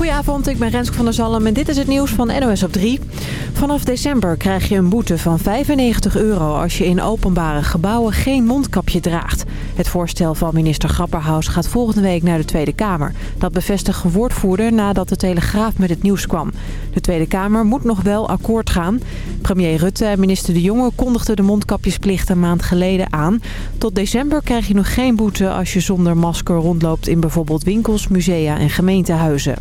Goedenavond, ik ben Renske van der Zalm en dit is het nieuws van NOS op 3. Vanaf december krijg je een boete van 95 euro als je in openbare gebouwen geen kan draagt. Het voorstel van minister Grapperhaus gaat volgende week naar de Tweede Kamer. Dat bevestigt woordvoerder nadat de Telegraaf met het nieuws kwam. De Tweede Kamer moet nog wel akkoord gaan. Premier Rutte en minister De Jonge kondigden de mondkapjesplicht een maand geleden aan. Tot december krijg je nog geen boete als je zonder masker rondloopt in bijvoorbeeld winkels, musea en gemeentehuizen.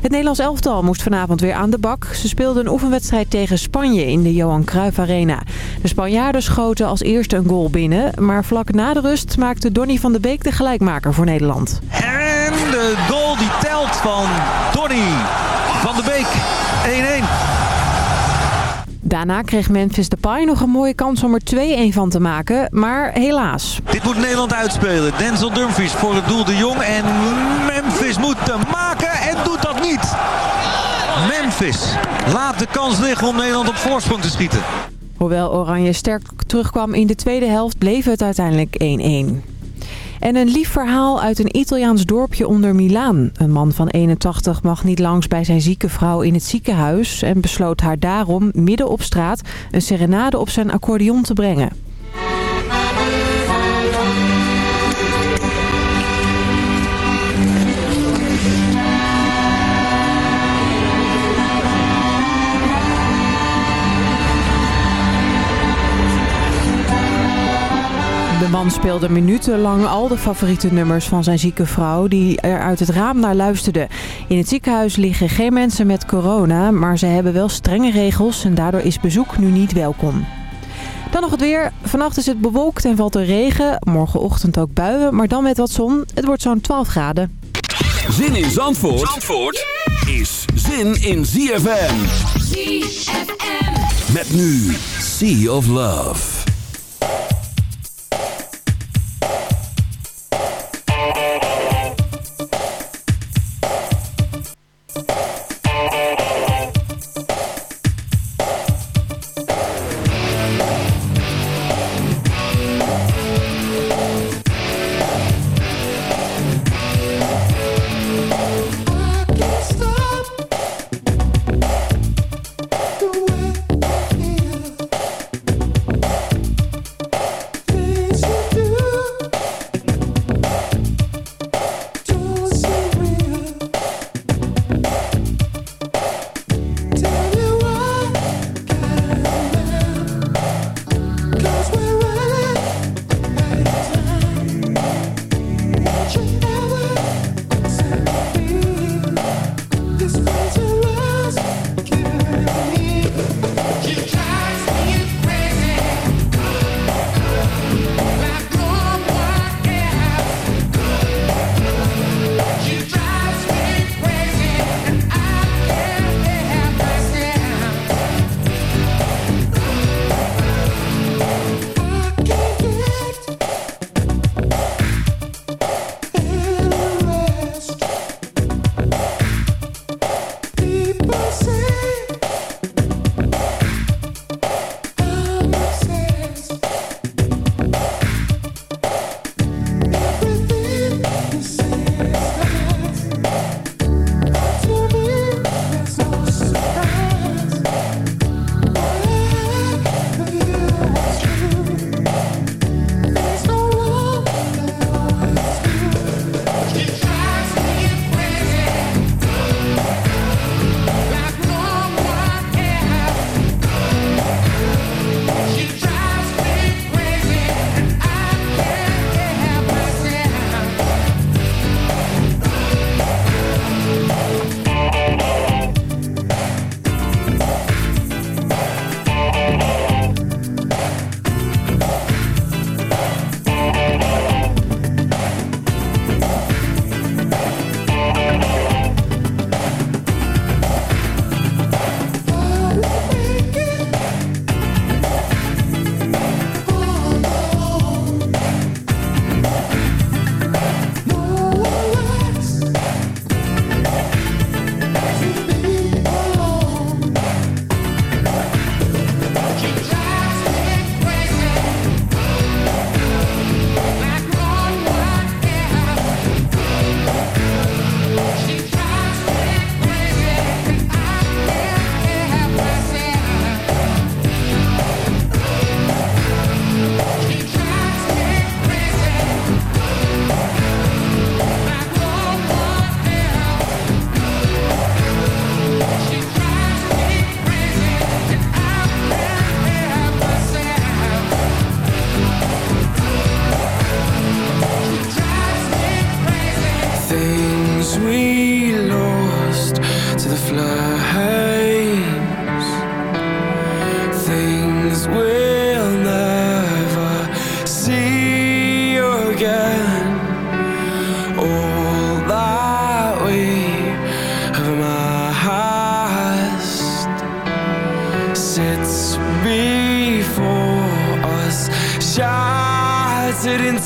Het Nederlands elftal moest vanavond weer aan de bak. Ze speelden een oefenwedstrijd tegen Spanje in de Johan Cruijff Arena. De Spanjaarden schoten als eerste een goal binnen. Maar vlak na de rust maakte Donny van de Beek de gelijkmaker voor Nederland. En de goal die telt van Donny Daarna kreeg Memphis Depay nog een mooie kans om er 2-1 van te maken, maar helaas. Dit moet Nederland uitspelen. Denzel Dumfries voor het doel de Jong en Memphis moet te maken en doet dat niet. Memphis laat de kans liggen om Nederland op voorsprong te schieten. Hoewel Oranje sterk terugkwam in de tweede helft, bleef het uiteindelijk 1-1. En een lief verhaal uit een Italiaans dorpje onder Milaan. Een man van 81 mag niet langs bij zijn zieke vrouw in het ziekenhuis... en besloot haar daarom midden op straat een serenade op zijn accordeon te brengen. De man speelde minutenlang al de favoriete nummers van zijn zieke vrouw... die er uit het raam naar luisterde. In het ziekenhuis liggen geen mensen met corona... maar ze hebben wel strenge regels en daardoor is bezoek nu niet welkom. Dan nog het weer. Vannacht is het bewolkt en valt er regen. Morgenochtend ook buien, maar dan met wat zon. Het wordt zo'n 12 graden. Zin in Zandvoort, Zandvoort is zin in ZFM. ZFM. Met nu Sea of Love.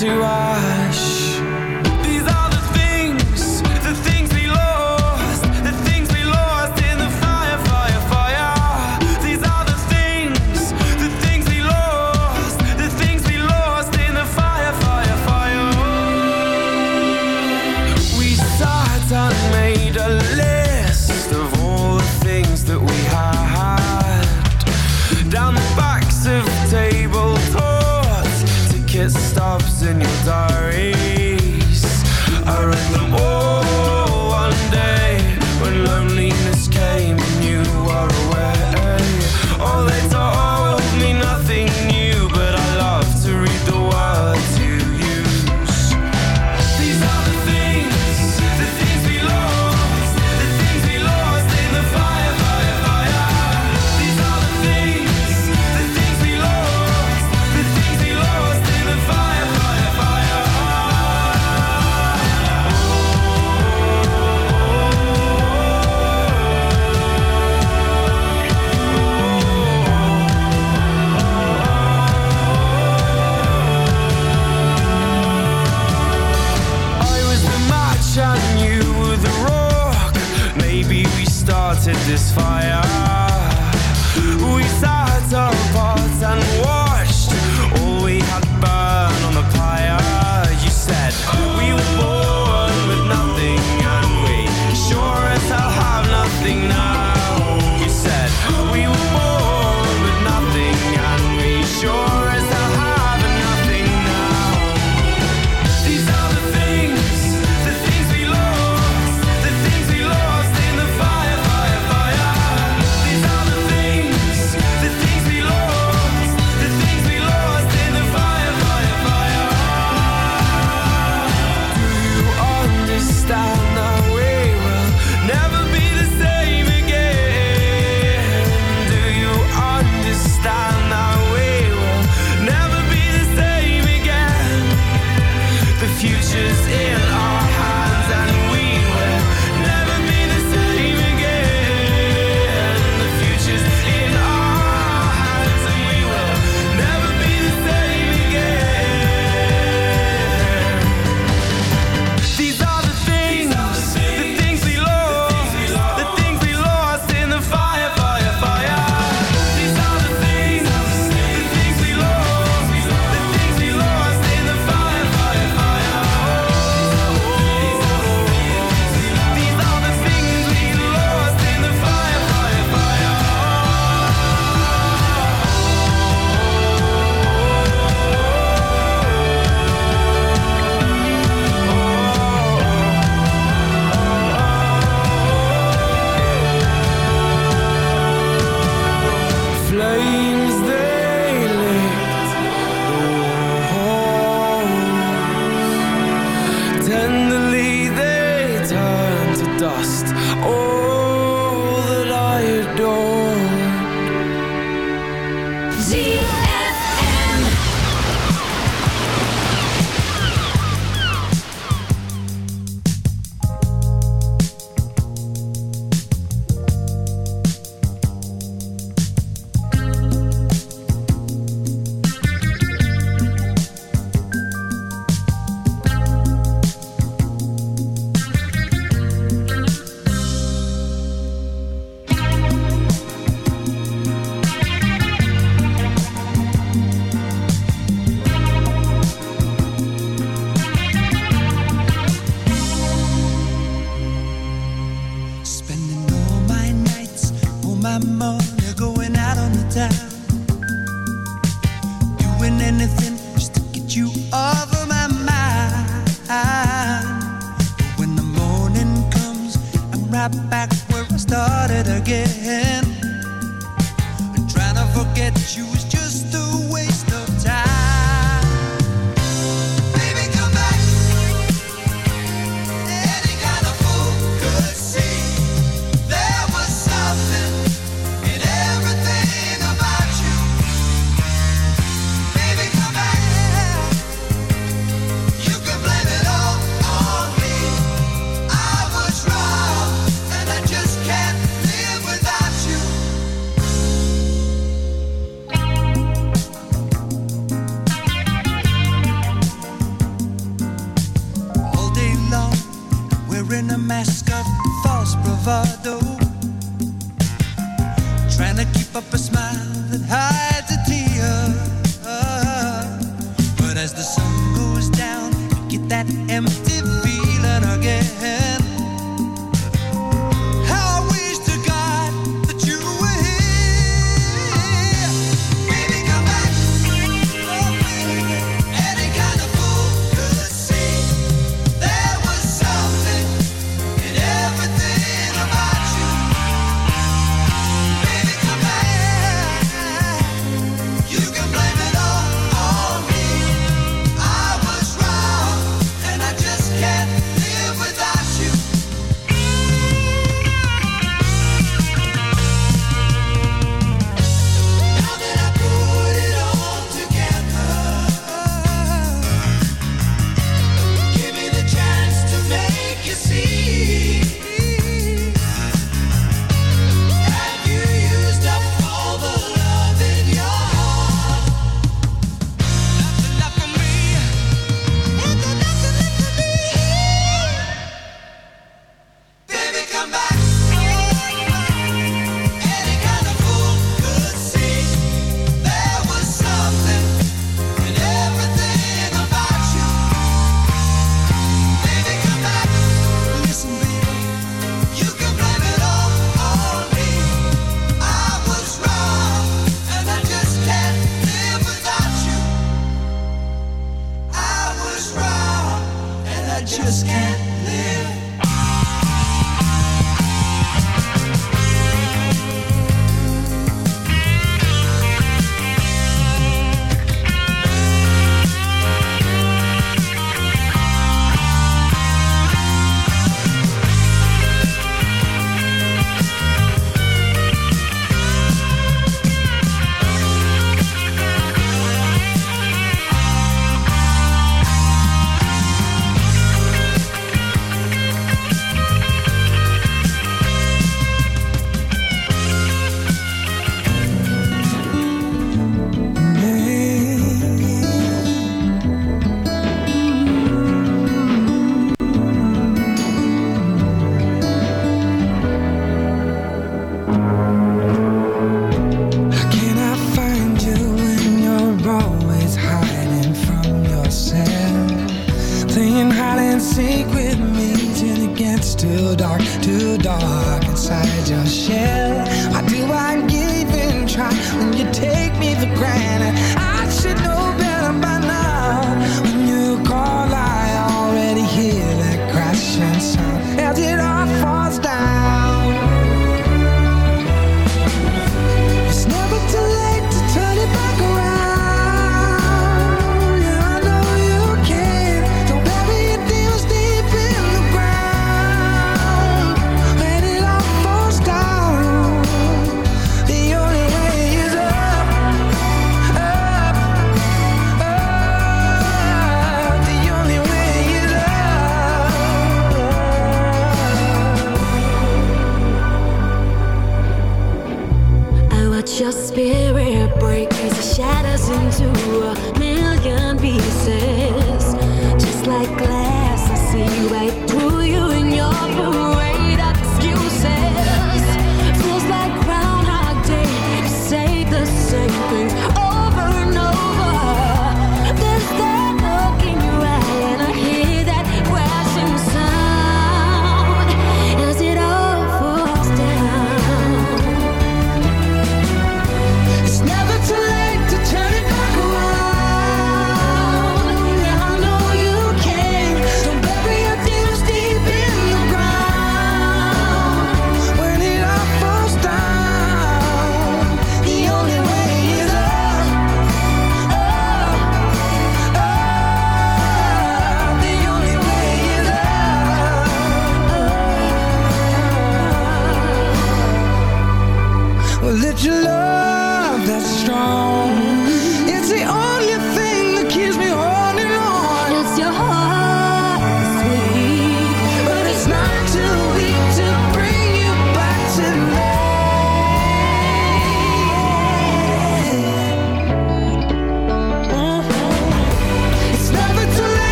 to our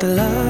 the love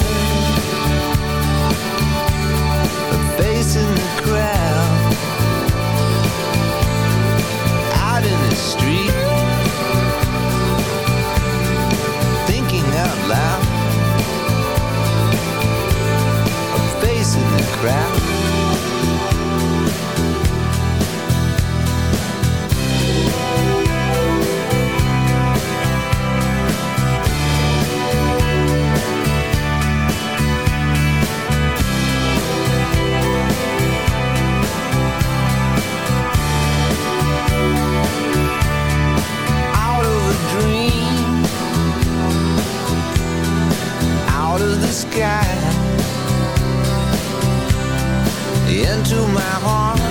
to my heart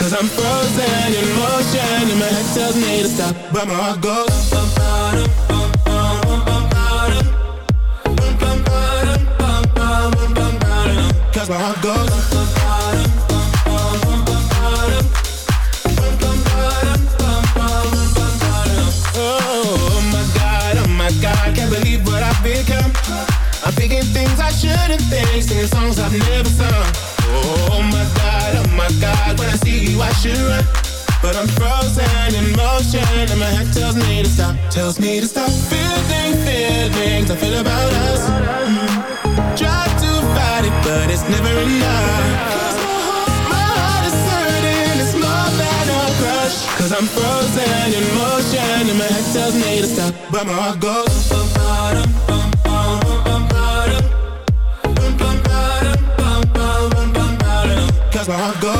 Cause I'm frozen in motion And my head tells me to stop But my heart goes Cause my heart goes oh oh Become. I'm thinking things I shouldn't think, singing songs I've never sung Oh my god, oh my god, when I see you I should run But I'm frozen in motion and my head tells me to stop Tells me to stop feeling feelings I feel about us mm -hmm. Try to fight it but it's never enough Cause I'm frozen in motion and my head tells me to stop But my heart goes bottom. I go